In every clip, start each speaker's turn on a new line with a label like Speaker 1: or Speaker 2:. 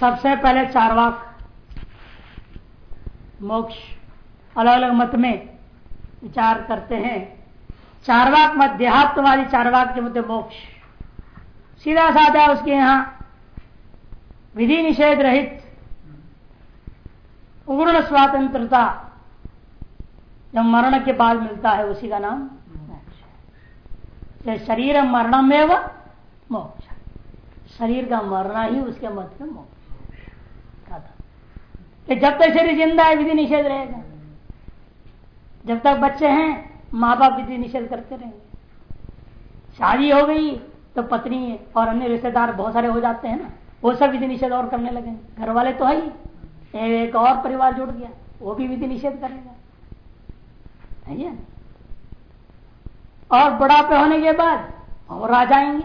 Speaker 1: सबसे पहले चारवाक। मोक्ष। अलग अलग मत में विचार करते हैं। चारवाक मत, देहात्मवादी चारवाक के मध्य मोक्ष। सीधा साधा उसके यहाँ विधि निषेध रहित पूर्ण स्वतंत्रता जब मरण के बाद मिलता है, उसी का नाम मोक्ष शरीर मरणम एवं मोक्ष शरीर का मरना ही उसके मत में मोक्ष जब तक शरीर ज़िंदा है, विधि निषेध रहेगा। जब तक बच्चे हैं माँ बाप विधि निषेध करते रहेंगे। शादी हो गई तो पत्नी और अन्य रिश्तेदार बहुत सारे हो जाते हैं ना, वो सब विधि निषेध और करने लगेंगे। घर वाले तो है ही। एक और परिवार जुड़ गया, वो भी विधि निषेध करेगा। है और बुढ़ापे होने के बाद और आ जाएँगे।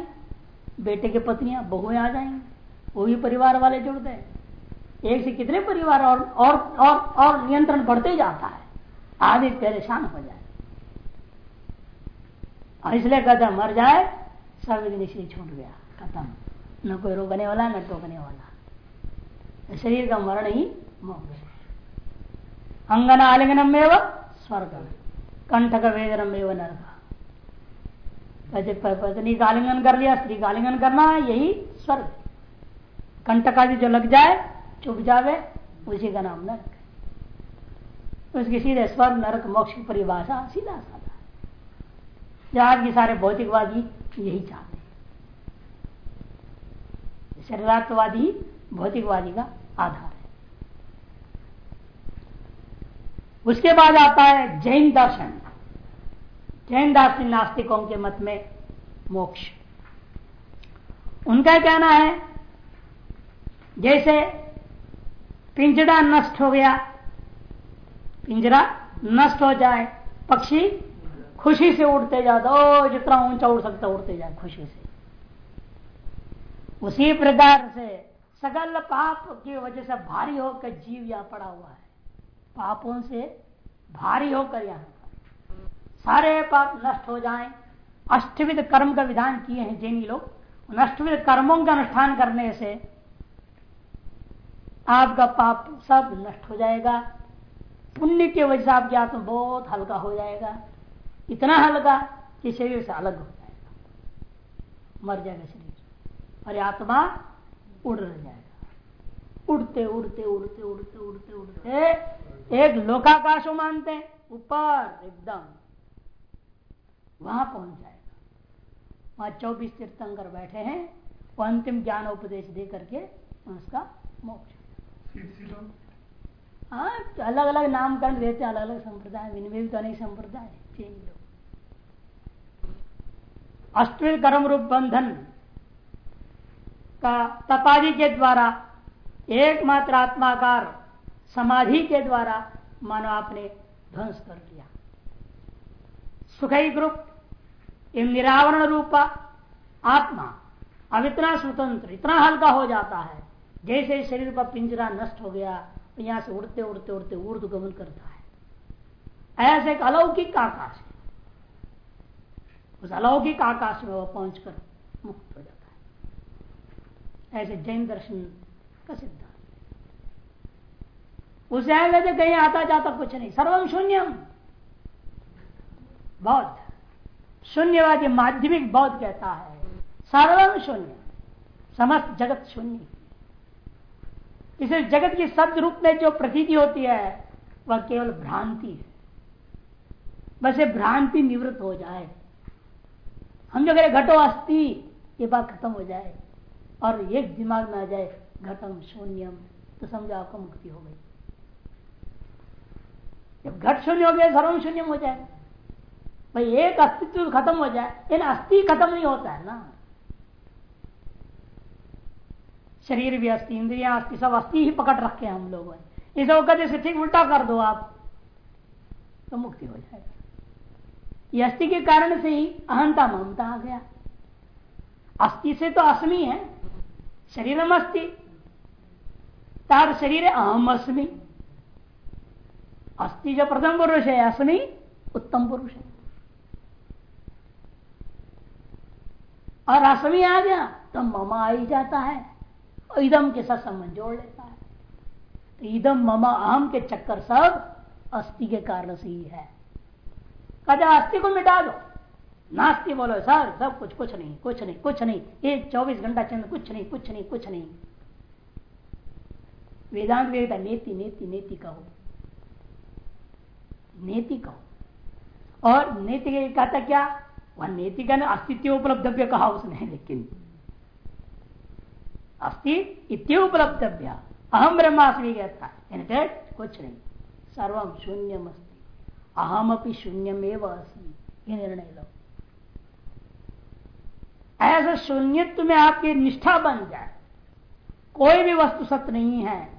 Speaker 1: बेटे के पत्नियाँ बहुएँ आ जाएँगे। वो भी परिवार वाले जुड़ गए। एक से कितने परिवार और और और, और नियंत्रण बढ़ते जाता है। आदमी परेशान हो जाए। और इसलिए कहते मर जाए सब निश्चय छूट गया खत्म। न कोई रोकने वाला न टोकने वाला। शरीर का मरण ही मोक्ष अंगन आलिंगनम में स्वर्ग कंठक वेदनम एवं नरक पत्नी का आलिंगन कर लिया स्त्री का आलिंगन करना यही स्वर्ग। कंटक आदि जो लग जाए चुप जावे, उसी का नाम नरक उसकी सीधे स्वर्ग नरक, मोक्ष की परिभाषा सीधा साधा जहाँ की सारे भौतिकवादी यही चाहते हैं। शरीरात्वादी भौतिकवादी का आधार है। उसके बाद आता है जैन दर्शन। जैन दार्शनिक नास्तिकों के मत में मोक्ष। उनका कहना है, जैसे पिंजरा नष्ट हो गया। पिंजरा नष्ट हो जाए, पक्षी खुशी से उड़ते जाता ओ, जितना ऊँचा उड़ सकता उड़ते जाए खुशी से। उसी प्रकार से सगल पाप की वजह से भारी होकर जीव यहाँ पड़ा हुआ है। पापों से भारी होकर यहाँ सारे पाप नष्ट हो जाए। अष्टविध कर्म का विधान किए हैं जैनी लोग। अष्टविध कर्मों का अनुष्ठान करने से आपका पाप सब नष्ट हो जाएगा। पुण्य के वजह से आपकी आत्मा बहुत हल्का हो जाएगा। इतना हल्का कि शरीर से अलग हो जाएगा। मर जाएगा शरीर। और आत्मा उड़ जाएगा। उड़ते उड़ते उड़ते उड़ते उड़ते उड़ते एक लोकाकाश मानते हैं। ऊपर एकदम वहाँ पहुँच जाएगा। वहाँ चौबीस तीर्थंकर बैठे हैं। वो अंतिम ज्ञान उपदेश दे करके उसका मोक्ष। हाँ तो अलग अलग नामकरण देते अलग अलग संप्रदाय भी तो अनेक संप्रदाय, चेंज लोग अष्टविध कर्म रूप बंधन का तपादि के द्वारा, एकमात्र आत्माकार समाधि के द्वारा मानो आपने ध्वंस कर लिया सुखई ग्रुप निरावरण रूपा आत्मा, अब इतना स्वतंत्र, इतना हल्का हो जाता है जैसे शरीर का पिंजरा नष्ट हो गया तो यहाँ से उड़ते उड़ते उड़ते ऊर्द गमन करता है। ऐसे एक अलौकिक आकाश है। उस अलौकिक आकाश में वह पहुंचकर मुक्त हो जाता है। ऐसे जैन दर्शन का सिद्धांत उसे तो कहीं आता जाता कुछ नहीं। सर्वम शून्यम बौद्ध। शून्यवादी माध्यमिक बौद्ध कहता है सर्वम शून्य। समस्त जगत शून्य। इसे जगत की शब्द रूप में जो प्रतीति होती है, वह केवल भ्रांति है। बस ये भ्रांति निवृत्त हो जाए। हम जो करें घटो अस्थि ये बात खत्म हो जाए। और एक दिमाग में आ जाए, घटम शून्यम तो समझो आपको मुक्ति हो गई। जब घट शून्य हो गया, सर्वम शून्यम हो जाए। भाई एक अस्तित्व खत्म हो जाए, लेकिन अस्थि खत्म नहीं होता है ना। शरीर भी अस्थि, इंद्रिया अस्थि, सब अस्थि ही पकड़ रखे हम लोगों। ने इसे कदे से ठीक उल्टा कर दो आप तो मुक्ति हो जाएगा। ये अस्थि के कारण से ही अहंता ममता आ गया। अस्थि से तो असमी है शरीर अस्थि तार शरीर अहम अस्मी। अस्थि जो प्रथम पुरुष है, अस्मी, उत्तम पुरुष है। और असमी आ गया तो ममा आ ही जाता है। इदम के साथ संबंध जोड़ लेता है। तो इदम, ममा, अहम के चक्कर सब अस्थि के कारण से ही है। कहते अस्थि को मिटा दो। नास्ती बोलो, सर, सब कुछ कुछ नहीं कुछ नहीं कुछ नहीं। ये चौबीस घंटा चंद्र, कुछ नहीं कुछ नहीं कुछ नहीं। वेदांत वेदा नेति नेति नेति कहो। नेति कहो। और नेति कहता क्या? वह नेति का अस्तित्व उपलब्धव्य कहा उसने, लेकिन अस्थि इत्योपलब्धव्य। अहम ब्रह्मास्मि कहता है कुछ नहीं। सर्वम शून्यम अस्ति अहम अपनी शून्यम एवं अस्मी निर्णय लो। ऐसा शून्यत्व में आपकी निष्ठा बन जाए। कोई भी वस्तु सत्य नहीं है।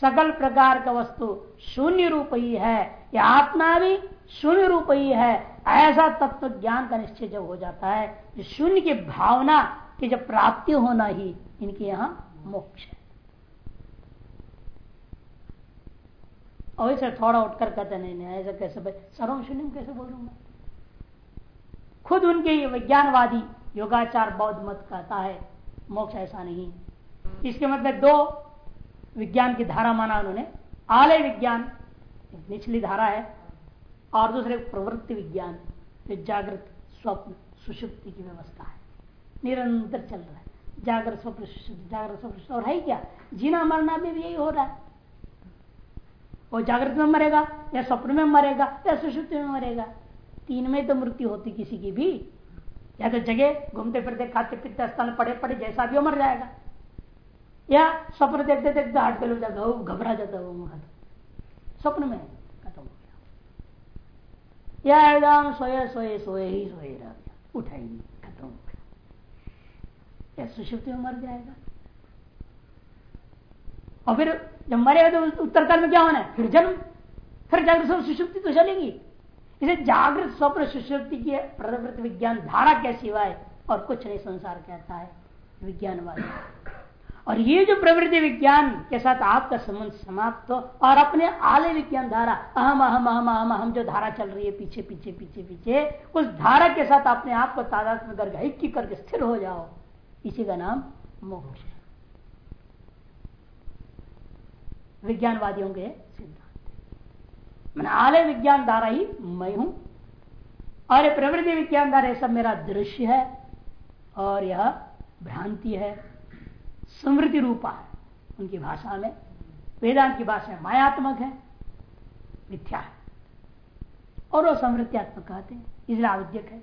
Speaker 1: सकल प्रकार का वस्तु शून्य रूप ही है। या आत्मा भी शून्य रूप ही है। ऐसा तत्व ज्ञान का निश्चय जब हो जाता है जो शून्य की भावना की जब प्राप्ति होना ही इनके यहाँ मोक्ष है। और इसे थोड़ा उठकर कहते नहीं नहीं, ऐसा कैसे भाई सर्व शून्य कैसे बोलूँगा? खुद उनके विज्ञानवादी योगाचार बौद्ध मत कहता है, मोक्ष ऐसा नहीं इसके मतलब दो विज्ञान की धारा माना उन्होंने, आलय विज्ञान निचली धारा है, और दूसरे प्रवृत्ति विज्ञान जागृत स्वप्न, सुषुप्ति की व्यवस्था है। निरंतर चल रहा है। जागृत स्वप्न जागृत स्वप्न और है क्या? जीना मरना भी यही हो रहा है। वो जागृत में मरेगा, या स्वप्न में मरेगा, या सुषुप्ति में मरेगा। तीन में तो मृत्यु होती किसी की भी। या तो जगह घूमते फिरते, खाते पीते, स्थान पड़े पड़े, जैसा भी मर जाएगा। या स्वप्न देखते देखते हार्ट फेल हो जाता वो घबरा जाता वहाँ स्वप्न में खत्म हो गया। या एकदम सोए सोए सोए ही सोए रह गया। ही नहीं। हो या सुषुप्ति में मर जाएगा। और फिर जब मरेगा तो उत्तर काल में क्या होना है? फिर जन्म। फिर जागृत स्वप्न सुषुप्ति तो चलेगी। इसे जागृत स्वप्न सुषुप्ति की प्रवृत्त विज्ञान धारा के सिवाय और कुछ नहीं संसार कहता है। विज्ञानवादी। और ये जो प्रवृत्ति विज्ञान के साथ आपका संबंध समाप्त हो और अपने आले विज्ञान धारा, अहम अहम अहम अहम अहम जो धारा चल रही है, पीछे पीछे पीछे पीछे, उस धारा के साथ अपने आप को तादाद में करके ऐक्य करके स्थिर हो जाओ। इसी का नाम मोक्ष है। विज्ञानवादियों के सिद्धांत। मैंने आलय विज्ञान धारा ही, मैं हूँ। और प्रवृत्ति विज्ञान धारा सब मेरा दृश्य है। और यह भ्रांति है। समृद्धि रूपा है। उनकी भाषा में, वेदांत की भाषा मायात्मक है। मिथ्या है। और वो समृद्धियात्मक कहते हैं। इसलिए आविद्यक है।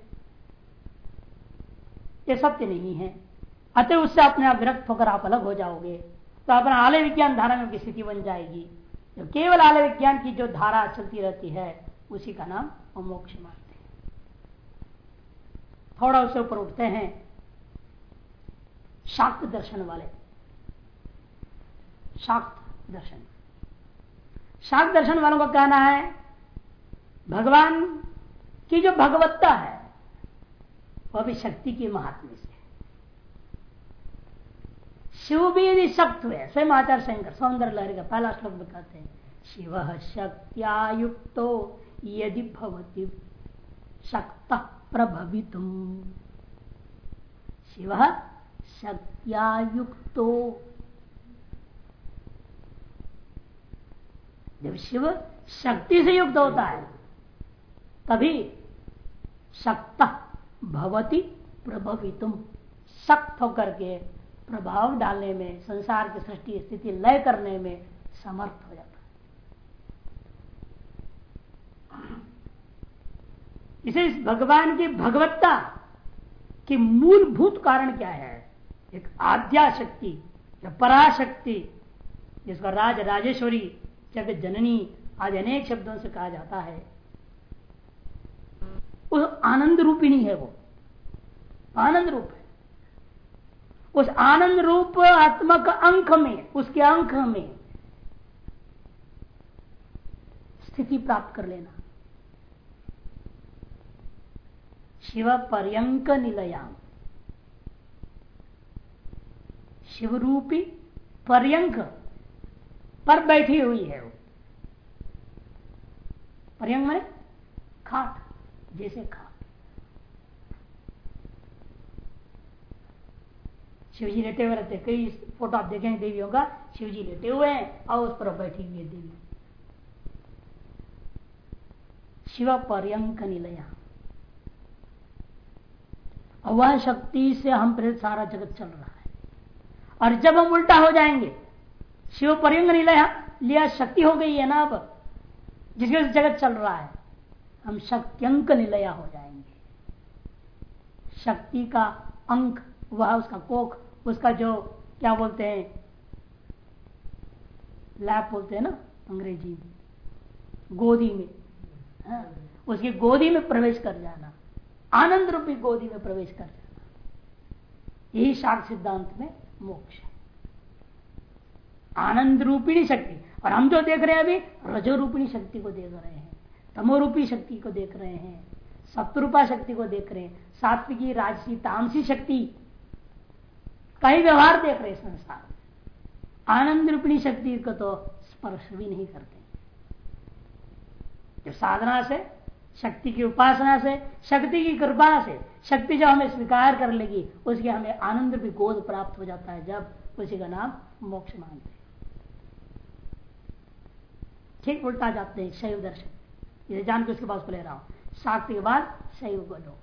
Speaker 1: ये सत्य नहीं है। अतः उससे अपने आप विरक्त होकर आप अलग हो जाओगे। तो अपना आलय विज्ञान धारा में स्थिति बन जाएगी। जो केवल आलय विज्ञान की जो धारा चलती रहती है, उसी का नाम मोक्ष मानते हैं। थोड़ा उससे ऊपर उठते हैं। शाक्त दर्शन वाले। शाक्त दर्शन। शाक्त दर्शन वालों का कहना है, भगवान की जो भगवत्ता है, वह भी शक्ति की महात्म्य से शिव भी यदि शक्त हुए स्वयं आचार्य शंकर, सौंदर्य लहरी का पहला श्लोक में कहते हैं, शिव शक्त्यायुक्त यदि भवती शक्त प्रभवित। शिव शक्त्यायुक्तो। जब शिव शक्ति से युक्त होता है, तभी शक्त भवती प्रभवितुम सख्त होकर के प्रभाव डालने में, संसार की सृष्टि स्थिति लय करने में समर्थ हो जाता है। इसे इस भगवान की भगवत्ता की मूलभूत कारण क्या है? एक आद्या शक्ति या पराशक्ति, जिसका राज, राजेश्वरी, जगत जननी आज अनेक शब्दों से कहा जाता है। उस आनंद रूपिणी है वो। आनंद रूप है। उस आनंद रूप आत्मक अंक में, उसके अंक में स्थिति प्राप्त कर लेना। शिव पर्यंक निलयाम। शिवरूपी पर्यंक पर बैठी हुई है वो। पर्यंग मैंने खाट, जैसे खाट। शिव जी लेटे हुए रहते कई फ़ोटो आप देखेंगे देवियों का शिव जी लेटे हुए हैं और उस पर बैठी हुई देवी। शिव पर्यंक निलया। वह शक्ति से हम प्रेरित सारा जगत चल रहा है। और जब हम उल्टा हो जाएँगे शिव पर्यंग निलया, लिया शक्ति हो गई है ना अब, जिसके वजह जगत चल रहा है, हम शक्त्यंक निलया हो जाएँगे। शक्ति का अंक, वह उसका कोख उसका जो क्या बोलते हैं लैप बोलते हैं ना अंग्रेज़ी में गोदी में हाँ, उसकी गोदी में प्रवेश कर जाना आनंद रूपी गोदी में प्रवेश कर जाना यही शाक सिद्धांत में मोक्ष आनंद रूपिणी शक्ति और हम जो देख रहे हैं अभी रजो रूपिणी शक्ति को देख रहे हैं तमोरूपी शक्ति को देख रहे हैं सप्तरूपा शक्ति को देख रहे हैं सात्विकी राजसी तामसी शक्ति कई व्यवहार देख रहे संसार आनंद रूपिणी शक्ति को तो स्पर्श भी नहीं करते। जो साधना से, शक्ति की उपासना से, शक्ति की कृपा से, शक्ति जब हमें स्वीकार कर लेगी, उसके हमें आनंद भी गोद प्राप्त हो जाता है जब उसी का नाम मोक्ष मानते ठीक उल्टा जाते हैं, शैव दर्शन। इसे जान के उसके पास को ले रहा हूँ। शाक्ति के बाद शैव बोलो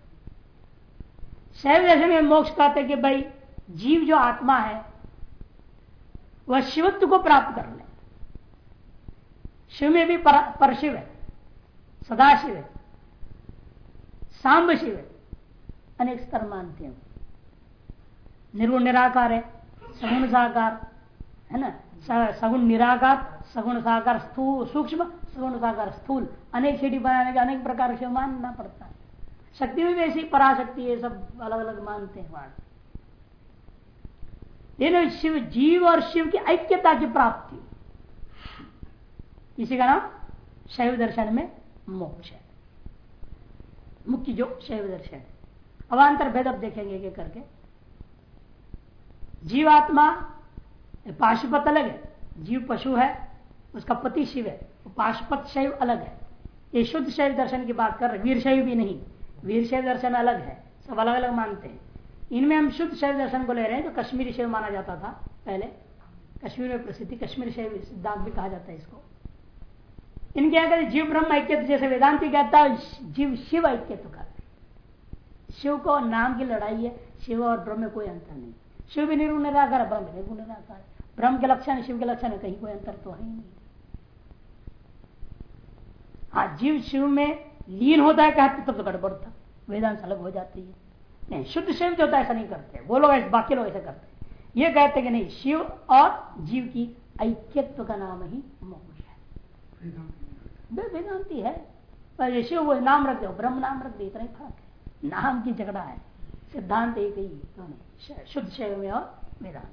Speaker 1: शैव दर्शन में मोक्ष कहते कि भाई जीव जो आत्मा है वह शिवत्व को प्राप्त कर ले। शिव में भी पर, परशिव है सदाशिव है सांब शिव है अनेक स्तर मानते हैं। निर्गुण निराकार है सगुण साकार है ना? सगुण निराकार सगुण साकार स्थूल सूक्ष्म सगुण साकार स्थूल। अनेक सीढ़ी बनाने के अनेक प्रकार से मानना पड़ता है। शक्ति भी ऐसी पराशक्ति है सब अलग अलग मानते हैं वहाँ लेकिन शिव, जीव और शिव की ऐक्यता की प्राप्ति। इसी का नाम शैव दर्शन में मोक्ष है। मुख्य जो शैव दर्शन अवान्तर भेद अब देखेंगे एक करके। जीवात्मा पाशुपत अलग है। जीव पशु है, उसका पति शिव है। पाशुपत शैव अलग है। ये शुद्ध शैव दर्शन की बात कर रहे वीर शैव भी नहीं। वीर शैव दर्शन अलग है। सब अलग अलग मानते हैं। इनमें हम शुद्ध शैव दर्शन को ले रहे हैं, जो कश्मीरी शैव माना जाता था पहले। कश्मीर में प्रसिद्धि, कश्मीरी शैव सिद्धांत भी कहा जाता है इसको। इनके कहते जीव ब्रह्म ऐक्य जैसे वेदांति कहता है, जीव शिव ऐक्य का शिव को नाम की लड़ाई है, शिव और ब्रह्म में कोई अंतर नहीं। शिव भी निर्गुण निराकार ब्रह्म निर्गुण निराकार ब्रह्म के लक्षण, शिव के लक्षण है कहीं कोई अंतर तो है ही नहीं। हाँ जीव शिव में लीन होता है, कहते तब तो गड़बड़ था। वेदांत अलग हो जाती है। नहीं शुद्ध शिव जो होता है ऐसा नहीं करते। वो लोग बाकी लोग ऐसा करते ये कहते कि नहीं शिव और जीव की ऐक्यत्व का नाम ही मोक्ष है। वेदांति। है। पर शिव वो नाम रख दो ब्रह्म नाम रख दे इतना ही फ़र्क है। नाम की झगड़ा है। सिद्धांत एक ही दोनों शुद्ध शैव में और वेदांत।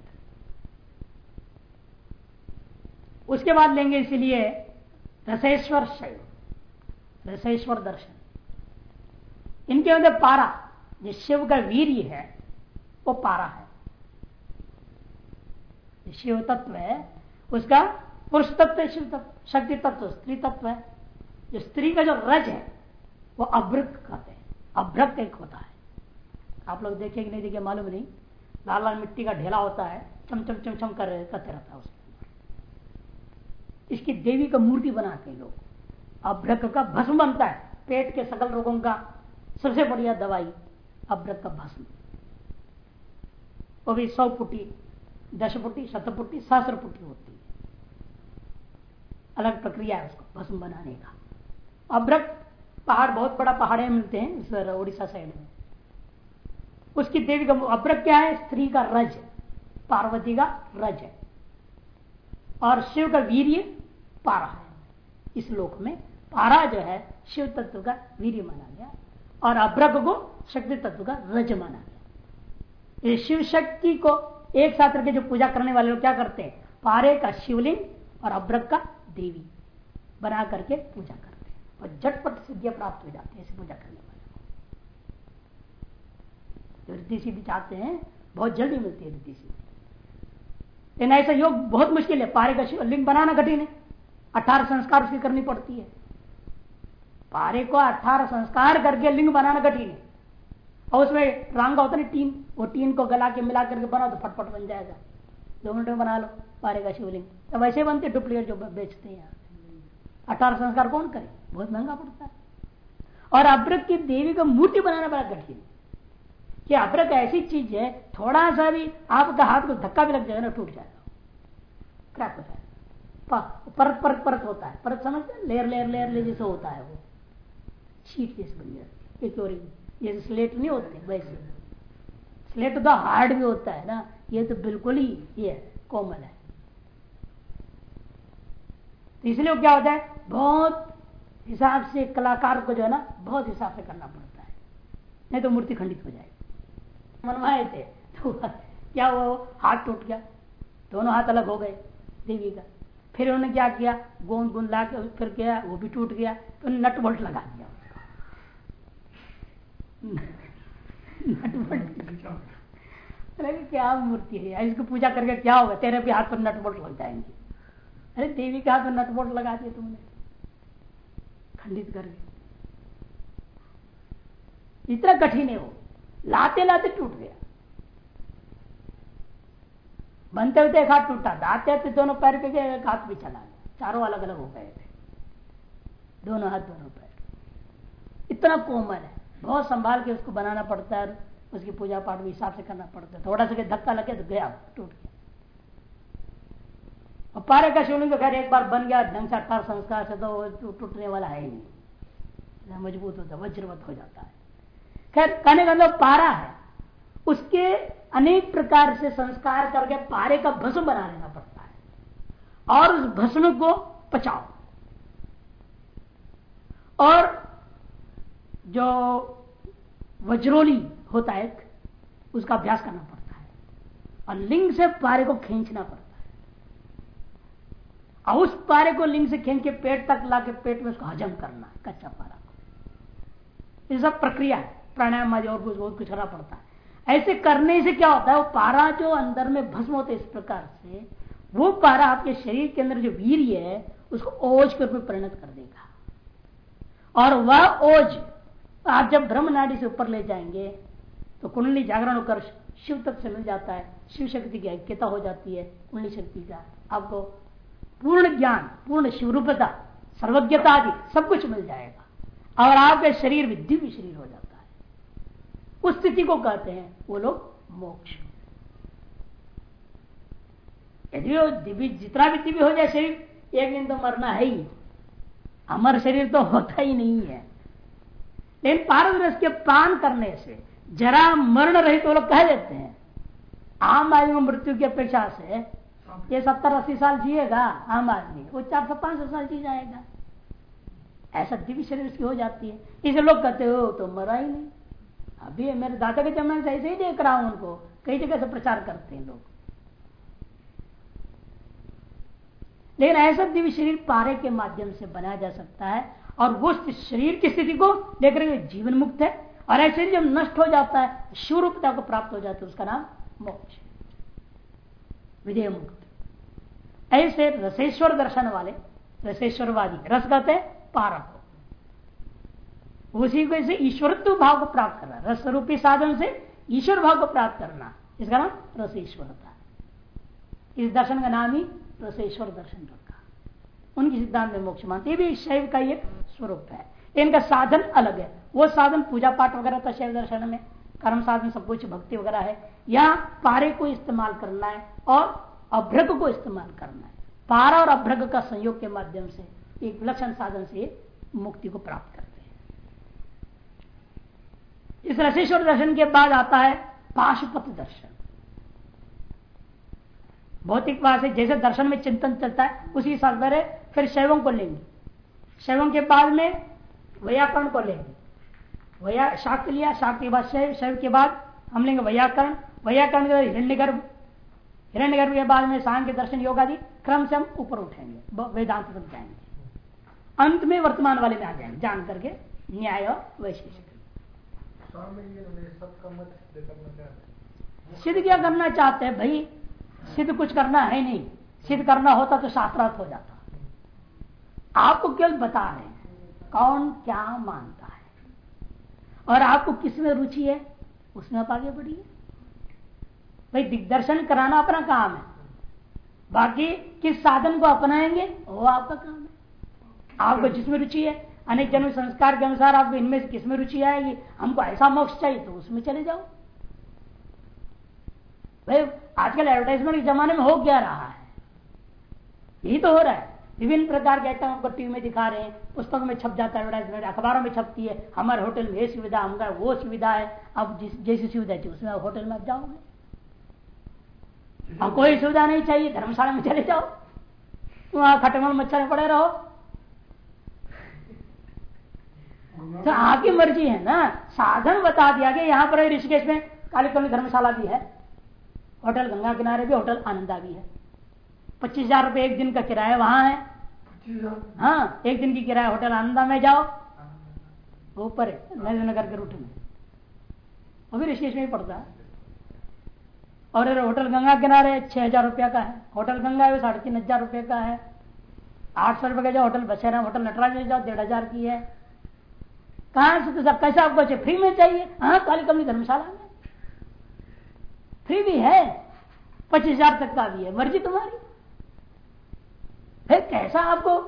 Speaker 1: उसके बाद लेंगे इसीलिए रसेश्वर शैव। रसेश्वर दर्शन। इनके अंदर पारा। जो शिव का वीर है वो पारा है। शिव तत्व है, उसका पुरुष तत्व है, शिव तत्व, शक्ति तत्व, स्त्री तत्व है। जो स्त्री का जो रज है, वो अभ्रक कहते हैं, अभ्रक एक होता है। आप लोग देखेंगे, नहीं देखे मालूम नहीं। लाल लाल मिट्टी का ढेला होता है, चम चम चम चम कर करते रहता है उसके इसकी देवी का मूर्ति बनाते हैं लोग, अभ्रक का भस्म बनता है, पेट के सकल रोगों का सबसे बढ़िया दवाई। अभ्रक का भस्म वो भी सौ फुटी दस फुटी शत फुटी सहस्र फुटी होती है। अलग प्रक्रिया है उसको, भस्म बनाने का। अभ्रक पहाड़, बहुत बड़ा पहाड़े मिलते हैं उड़ीसा साइड में। उसकी देवी का अभ्रक क्या है? स्त्री का रज पार्वती का रज है। और शिव का वीर्य पारा है। इस लोक में पारा जो है, शिव तत्व का वीर्य माना गया। और अभ्रक को शक्ति तत्व का रज माना गया। शिव शक्ति को एक साथ रखे जो पूजा करने वाले लोग क्या करते हैं? पारे का शिवलिंग और अभ्रक का देवी बना करके पूजा करते हैं। और झटपट सिद्धियाँ प्राप्त हो जाती है पूजा करने वाले जो रिद्धि सिद्धि चाहते हैं, बहुत जल्दी मिलती है रिद्धि सिद्धि। लेकिन ऐसा योग बहुत मुश्किल है। पारे का शिवलिंग बनाना कठिन है। अठारह संस्कार उसकी करनी पड़ती है। पारे को अठारह संस्कार करके लिंग बनाना कठिन है। और उसमें रांगा होता है टीन, वो टीन को गला के मिला करके बना तो फटफट बन जाएगा। दो मिनट में बना लो, पारे का शिवलिंग। तो वैसे बनते डुप्लीकेट जो बेचते हैं अठारह संस्कार कौन करे? बहुत महँगा पड़ता है। और अब्रक की देवी का मूर्ति बनाना बड़ा कठिन कि अब्रक ऐसी चीज़ है, थोड़ा सा भी आपका हाथ को धक्का भी लग जाएगा ना, टूट जाएगा। क्रैक हो जाएगा। परत परत परत होता है। परत समझते लेयर लेयर लेयर लेयर जैसे होता है वो। शीट जैसे बन जाती है जैसे स्लेट नहीं होते, वैसे। स्लेट तो हार्ड भी होता है ना, ये तो बिल्कुल ही ये कोमल है। तो इसलिए क्या होता है, बहुत हिसाब से कलाकार को जो है ना, बहुत हिसाब से करना पड़ता है। नहीं तो मूर्ति खंडित हो जाएगी। मनवाए थे तो क्या हुआ, वो हाथ टूट गया। दोनों हाथ अलग हो गए देवी का। फिर उन्होंने क्या किया गोंद गोंद ला के फिर किया, वो भी टूट गया तो नट बोल्ट लगा दिया। बोल्ट क्या मूर्ति है इसको पूजा करके क्या होगा? तेरे भी हाथ पर नट बोल्ट लग जाएँगे। अरे देवी के हाथ में नट बोल्ट लगा दिए तुमने। खंडित करके इतना कठिन है वो। लाते लाते टूट गया। बनते होते एक हाथ टूटा। दाते आते दोनों पैर पे गए, एक हाथ भी चला गया। चारों अलग अलग हो गए थे। दोनों हाथ, दोनों पैर। इतना कोमल है। बहुत संभाल के उसको बनाना पड़ता है उसकी पूजा पाठ भी हिसाब से करना पड़ता है। थोड़ा सा धक्का लगे तो गया, टूट गया। और पारे का शिवलिंग तो खैर एक बार बन गया, ढंग से अठारह संस्कार से तो टूटने वाला है ही नहीं। मज़बूत होता वज्रवत हो जाता है। खैर, कहने का मतलब पारा है। उसके अनेक प्रकार से संस्कार करके पारे का भस्म बना लेना पड़ता है। और उस भस्म को पचाओ। और जो वज्रोली होता है उसका अभ्यास करना पड़ता है। और लिंग से पारे को खींचना पड़ता है। और उस पारे को लिंग से खींच के पेट तक ला के पेट में उसको हजम करना है, कच्चा पारा को। ये सब प्रक्रिया है, प्राणायाम और कुछ, बहुत कुछ करना पड़ता है। ऐसे करने से क्या होता है, वो पारा जो अंदर में भस्म होता है इस प्रकार से, वो पारा आपके शरीर के अंदर जो वीर है, उसको ओज के रूप में परिणत कर देगा। और वह ओज आप जब ब्रह्म नाड़ी से ऊपर ले जाएँगे तो कुंडली जागरण होकर शिव तक से मिल जाता है। शिव शक्ति की ऐक्यता हो जाती है कुंडली शक्ति का। आपको पूर्ण ज्ञान, पूर्ण शिवरूपता, सर्वज्ञता आदि सब कुछ मिल जाएगा। और आपके शरीर भी दिव्य शरीर हो जाता है। उस स्थिति को कहते हैं वो लोग मोक्ष। यदि दिव्य, जितना भी दिव्य हो जाए शरीर, एक दिन तो मरना है ही। अमर शरीर तो होता ही नहीं है। लेकिन पारद रस के पान करने से, जरा मरण रहित तो लोग कह देते हैं, आम आदमी मृत्यु की अपेक्षा से, ये सत्तर अस्सी साल जिएगा, आम आदमी, वो चार सौ पाँच सौ साल जी जाएगा। ऐसा दिव्य शरीर उसकी हो जाती है। इसे लोग कहते हो तो मरा ही नहीं। अभी मेरे दादा के जमाने से ऐसे ही देख रहा हूँ उनको, कई जगह से प्रचार करते हैं लोग। लेकिन ऐसा दिव्य शरीर पारे के माध्यम से बनाया जा सकता है। और वो शरीर की स्थिति को देख रहे जीवन मुक्त है। और ऐसे जब नष्ट हो जाता है, शिवरूपता को प्राप्त हो जाता है उसका नाम मोक्ष। विधेय मुक्त। ऐसे रसेश्वर दर्शन वाले, रसेश्वरवादी, रस कहते पारक। उसी को से ईश्वरत्व भाव को प्राप्त करना रस रूपी साधन से ईश्वर भाव को प्राप्त करना। इसका नाम रसेश्वरता है। इस दर्शन का नाम ही रसेश्वर दर्शन रखा उनकी सिद्धांत में मोक्ष मानते भी शैव का एक स्वरूप है। इनका साधन अलग है। वो साधन पूजा पाठ वगैरह था शैव दर्शन में, कर्म साधन सब कुछ, भक्ति वगैरह है। या पारे को इस्तेमाल करना है और अभ्रग को इस्तेमाल करना है। पारा और अभ्रग का संयोग के माध्यम से एक विलक्षण साधन से मुक्ति को प्राप्त करते हैं। इस रसेश्वर दर्शन के बाद आता है पाशुपत दर्शन। भौतिक से जैसे दर्शन में चिंतन चलता है, उसी साथ फिर शैवों को लेंगे। शैवों के बाद में व्याकरण को लेंगे। वया शाक्त लिया शाक्त के बाद शैव शैव के बाद हम लेंगे व्याकरण। व्याकरण के बाद हिरण्य गर्भ हिरण्य गर्भ के बाद में सांख्य दर्शन योग आदि क्रम से हम ऊपर उठेंगे वेदांत तक जाएँगे। अंत में वर्तमान वाले में आ जाएँगे जान करके न्याय और वैशेषिक सिद्ध क्या करना चाहते हैं? भाई सिद्ध कुछ करना है नहीं। सिद्ध करना होता तो शास्त्रार्थ हो जाता। आपको केवल बता रहे हैं, कौन क्या मानता है? और आपको किसमें रुचि है, उसमें आप आगे बढ़िए। भाई, दिग्दर्शन कराना अपना काम है। बाकी किस साधन को अपनाएँगे, वो आपका काम है। आपको जिसमें रुचि है, अनेक जन्म संस्कार के अनुसार आपको इनमें किसमें रुचि आएगी, हमको ऐसा मोक्ष चाहिए तो उसमें चले जाओ। भाई, आजकल एडवर्टाइजमेंट के जमाने में हो क्या रहा है? यही तो हो रहा है। विभिन्न प्रकार के आइटम हमको टीवी में दिखा रहे हैं। पुस्तकों में छप जाता है एडवर्टाइजमेंट अखबारों में छपती है। हमारे होटल में ये सुविधा, हमारा वो सुविधा है। अब जिस जैसी सुविधा चाहिए, उसमें होटल में आप जाओगे। अब कोई सुविधा नहीं चाहिए, धर्मशाला में चले जाओ। वहाँ खटमल मच्छर पड़े रहो। तो आपकी मर्ज़ी है ना। साधन बता दिया गया। यहाँ पर ऋषिकेश में कली धर्मशाला भी है। होटल गंगा किनारे भी, होटल आनंदा भी है। पच्चीस हज़ार रुपये एक दिन का किराया वहाँ है। हाँ एक दिन की किराया होटल आनंदा में जाओ। ऊपर है नगर के रूट में। वो भी ऋषिकेश में ही पड़ता है। और होटल गंगा किनारे छह हज़ार रुपया का है। होटल गंगा है साढ़े तीन हज़ार रुपये का है। आठ सौ रुपए का जाओ, होटल बचेरा होटल नटराज में जाओ, डेढ़ हज़ार की है। कहा से तो सब कैसा आपको चाहिए? फ्री में चाहिए? हाँ काली कमली धर्मशाला में। फ्री भी है, पच्चीस हज़ार तक का भी है। मर्ज़ी तुम्हारी। फिर कैसा आपको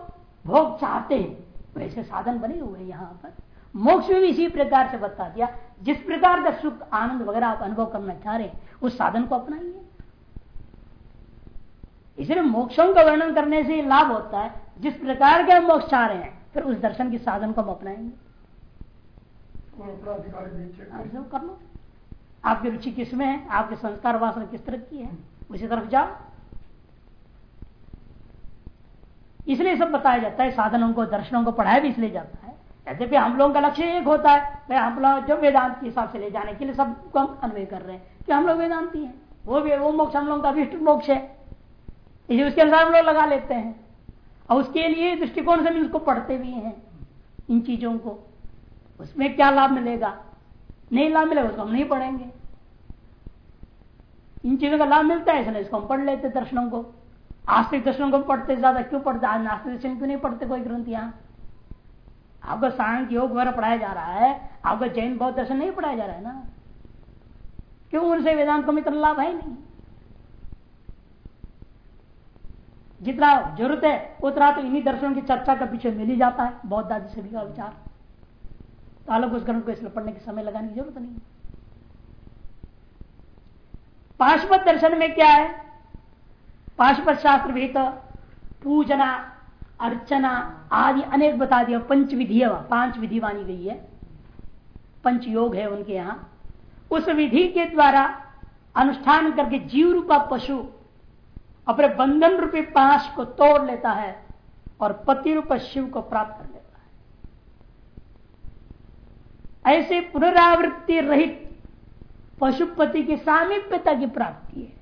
Speaker 1: भोग चाहते हैं? वैसे साधन बने हुए यहाँ पर। मोक्ष में भी इसी प्रकार से बता दिया। जिस प्रकार का सुख आनंद वगैरह आप अनुभव करना चाह रहे हैं उस साधन को अपनाइए। इसलिए मोक्षों का वर्णन करने से लाभ होता है। जिस प्रकार के हम मोक्ष चाह रहे हैं फिर उस दर्शन के साधन को हम अपनाएँगे। कर लो। आपकी रुचि किसमें है? आपके संस्कार वासना किस तरह की है? उसी तरफ़ जाओ। इसलिए सब बताया जाता है, साधनों को, दर्शनों को पढ़ाया भी इसलिए जाता है। ऐसे भी हम लोगों का लक्ष्य एक होता है, भाई हम लोग जो वेदांत के हिसाब से ले जाने के लिए सबको हम अन्वय कर रहे हैं कि हम लोग वेदांती हैं। वो भी, वो मोक्ष हम लोगों का अभिष्ट मोक्ष है। इसी उसके अनुसार हम लोग लगा लेते हैं। और उसके लिए दृष्टिकोण से भी उसको पढ़ते भी हैं, इन चीज़ों को। उसमें क्या लाभ मिलेगा? नहीं लाभ मिलेगा, उसको हम नहीं पढ़ेंगे। इन चीज़ों का लाभ मिलता है, इसलिए इसको हम पढ़ लेते दर्शनों को। आस्तिक दर्शनों को पढ़ते ज़्यादा। क्यों पढ़ते? आज नास्तिक दर्शन क्यों नहीं पढ़ते कोई ग्रंथ यहाँ आपको सांख्य योग वगैरह पढ़ाया जा रहा है, आपको जैन बौद्ध दर्शन नहीं पढ़ाया जा रहा है ना? क्यों उनसे वेदांत को मित्र लाभ है नहीं? जितना ज़रूरत है, उतना तो इन्हीं दर्शनों की चर्चा का पीछे मिल ही जाता है, बौद्ध आदि सभी का विचार। तो अलग उस ग्रंथ को इसलिए पढ़ने के समय लगाने की ज़रूरत नहीं। पाशुपत दर्शन में क्या है? पाशुपत शास्त्र भी तो पूजना, अर्चना आदि अनेक बता दिया। पंच विधि पाँच विधि मानी गई है। पंच योग है उनके यहाँ। उस विधि के द्वारा अनुष्ठान करके जीव रूपा पशु अपने बंधन रूपी पाँच को तोड़ लेता है और पति रूप शिव को प्राप्त कर लेता है। ऐसे पुनरावृत्ति रहित पशुपति की सामीप्यता की प्राप्ति है।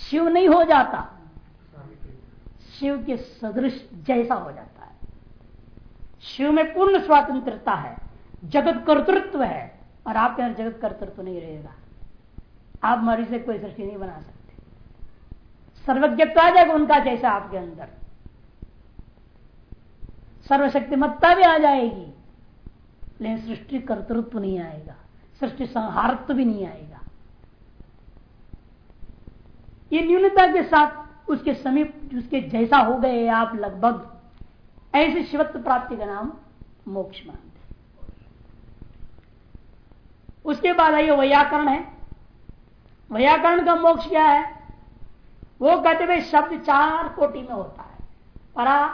Speaker 1: शिव नहीं हो जाता। शिव के सदृश जैसा हो जाता है। शिव में पूर्ण स्वतंत्रता है, जगत कर्तृत्व है, और आपके अंदर जगत कर्तृत्व नहीं रहेगा। आप मरी से कोई सृष्टि नहीं बना सकते। सर्वज्ञत्व आ जाएगा उनका जैसा आपके अंदर। सर्वशक्तिमत्ता भी आ जाएगी, लेकिन सृष्टि कर्तृत्व नहीं आएगा, सृष्टि संहारत्व भी नहीं आएगा। ये न्यूनता के साथ उसके समीप उसके जैसा हो गए आप लगभग। ऐसे शिवत्व प्राप्ति का नाम मोक्ष मानते उसके बाद आइए व्याकरण है। व्याकरण का मोक्ष क्या है? वो कहते हुए शब्द चार कोटि में होता है। परा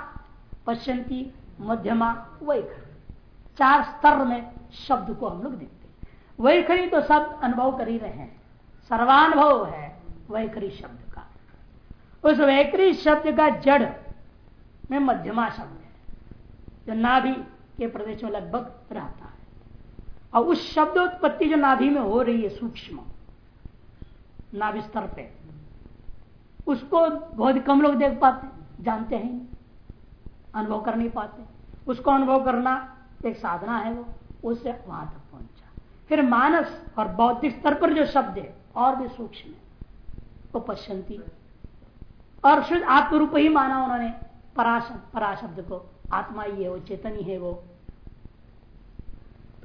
Speaker 1: पश्चंती मध्यमा, वैखरी। चार स्तर में शब्द को हम लोग देखते हैं। वैखरी तो सब अनुभव कर ही रहे हैं। सर्वानुभव है वैखरी शब्द। उस वैकरी शब्द का जड़ में मध्यमा शब्द है, जो नाभि के प्रदेश में लगभग रहता है। और उस शब्द उत्पत्ति जो नाभि में हो रही है, सूक्ष्म, नाभि स्तर पे, उसको बहुत कम लोग देख पाते, जानते हैं, अनुभव कर नहीं पाते। उसको अनुभव करना एक साधना है वो, उससे वहाँ तक पहुँचा। फिर मानस और बौद्धिक स्तर पर जो शब्द है, और भी सूक्ष्म है, वो पश्चंती और शुद्ध आत्मरूप ही माना उन्होंने पराशब्द पराशब्द को। आत्मा ही है वो, चेतन ही है वो।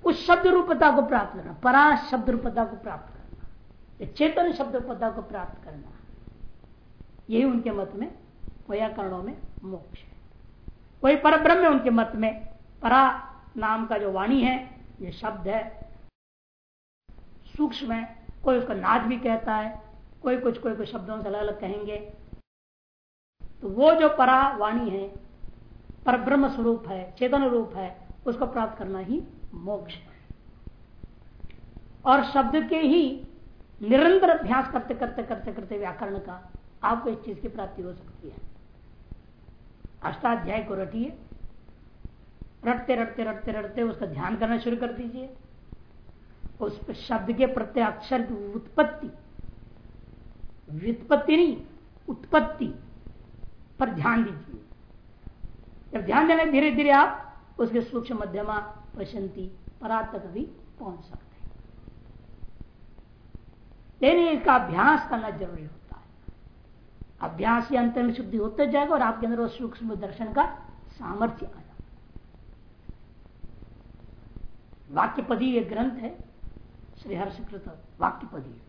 Speaker 1: उस शब्द रूपता को प्राप्त करना परा शब्द रूपता को प्राप्त करना चेतन शब्द रूपता को प्राप्त करना, यही उनके मत में व्याकरणों में मोक्ष है। वही पर ब्रह्म उनके मत में, परा नाम का जो वाणी है ये शब्द है, सूक्ष्म है, कोई उसका नाद भी कहता है, कोई कुछ कोई कुछ शब्दों से अलग अलग कहेंगे तो वो जो परा वाणी है पर ब्रह्म स्वरूप है, चेतन रूप है, उसको प्राप्त करना ही मोक्ष है। और शब्द के ही निरंतर अभ्यास करते करते करते करते व्याकरण का आपको इस चीज़ की प्राप्ति हो सकती है। अष्टाध्याय को रटिए। रटते रटते रटते रटते उसका ध्यान करना शुरू कर दीजिए। उस शब्द के प्रत्यय अक्षर की उत्पत्ति। व्युत्पत्ति नहीं, उत्पत्ति। पर ध्यान दीजिए। जब ध्यान देना धीरे धीरे आप, उसके सूक्ष्म मध्यमा प्रशंति परात तक भी पहुँच सकते हैं। लेकिन इसका अभ्यास करना ज़रूरी होता है। अभ्यास ही अंतर शुद्धि होते जाएगा और आपके अंदर सूक्ष्म दर्शन का सामर्थ्य आ जाएगा वाक्यपदी एक ग्रंथ है श्री हर्षकृत वाक्यपदी।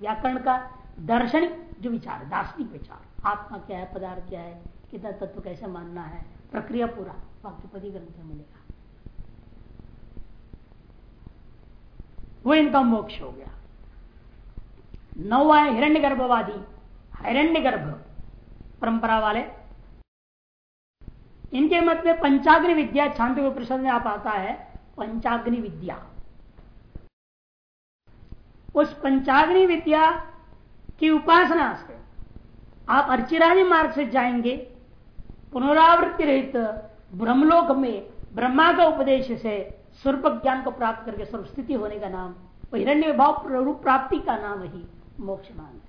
Speaker 1: व्याकरण का दर्शनिक जो विचार दार्शनिक विचार। आत्मा क्या है, पदार्थ क्या है, कितना तत्व कैसे मानना है, प्रक्रिया पूरा वाक्यपदी ग्रंथ में मिलेगा। वो इनका मोक्ष हो गया। नौवा हिरण्य गर्भवादी हिरण्य गर्भ परंपरा वाले। इनके मत में पंचाग्नि विद्या छांद प्रसन्न में आप आता है, पंचाग्नि विद्या। उस पंचाग्नि विद्या की उपासना से आप अर्चिरादि मार्ग से जाएँगे, पुनरावृत्ति रहित ब्रह्मलोक में, ब्रह्मा का उपदेश से स्वर्प ज्ञान को प्राप्त करके सर्वस्थिति होने का नाम हिरण्य भाव रूप प्राप्ति का नाम ही मोक्ष मान